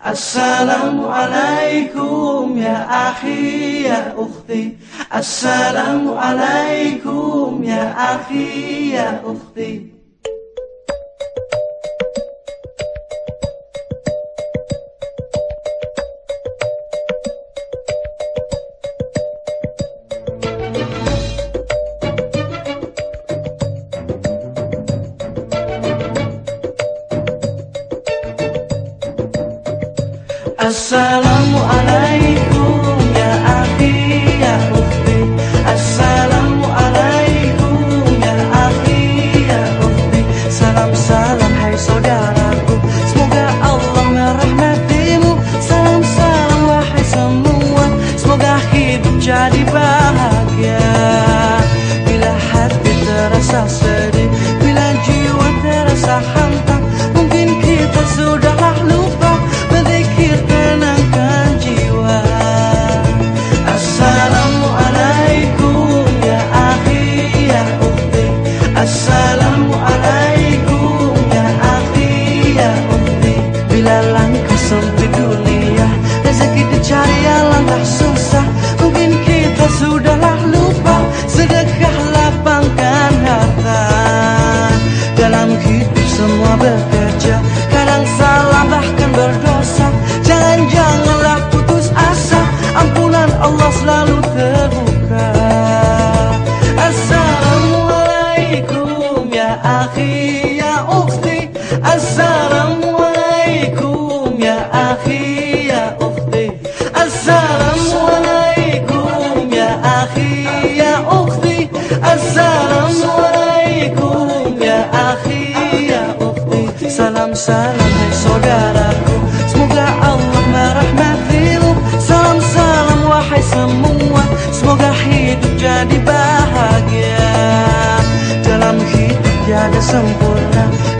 Assalamualaikum ya akhi ya ukhti. Assalamualaikum ya akhi ya ukhti Assalamualaikum ya akhi ya ukhti Assalamualaikum ya akhi ya ukhti Salam salam hai saudaraku Semoga Allah merahmatimu. Salam salam wahai semua. Semoga hidup jadi bahagia Langkah sempit dunia Rezeki dicari alangkah susah. Mungkin kita sudahlah lupa Sedekah lapangkan harta Dalam hidup semua bekerja Kadang salah bahkan berdosa. Jangan-janganlah putus asa Ampunan Allah selalu terbuka. Assalamualaikum ya akhi ya ukhti Assalamualaikum Salam hai saudaraku Semoga Allah merahmatimu Salam salam wahai semua Semoga hidup jadi bahagia. Dalam hidup tiada sempurna